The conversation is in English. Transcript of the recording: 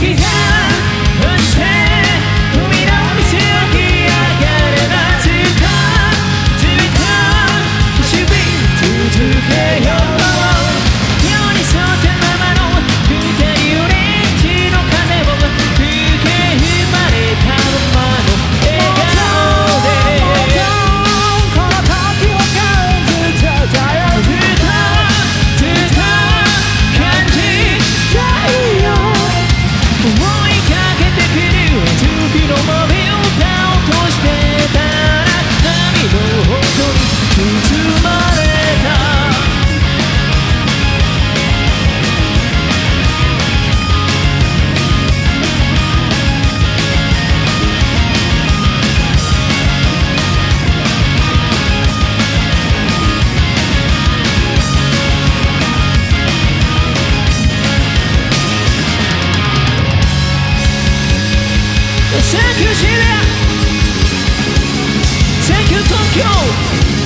Yeah! Tokyo!